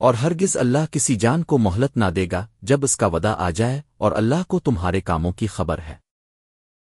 اور ہرگز اللہ کسی جان کو مہلت نہ دے گا جب اس کا ودا آ جائے اور اللہ کو تمہارے کاموں کی خبر ہے۔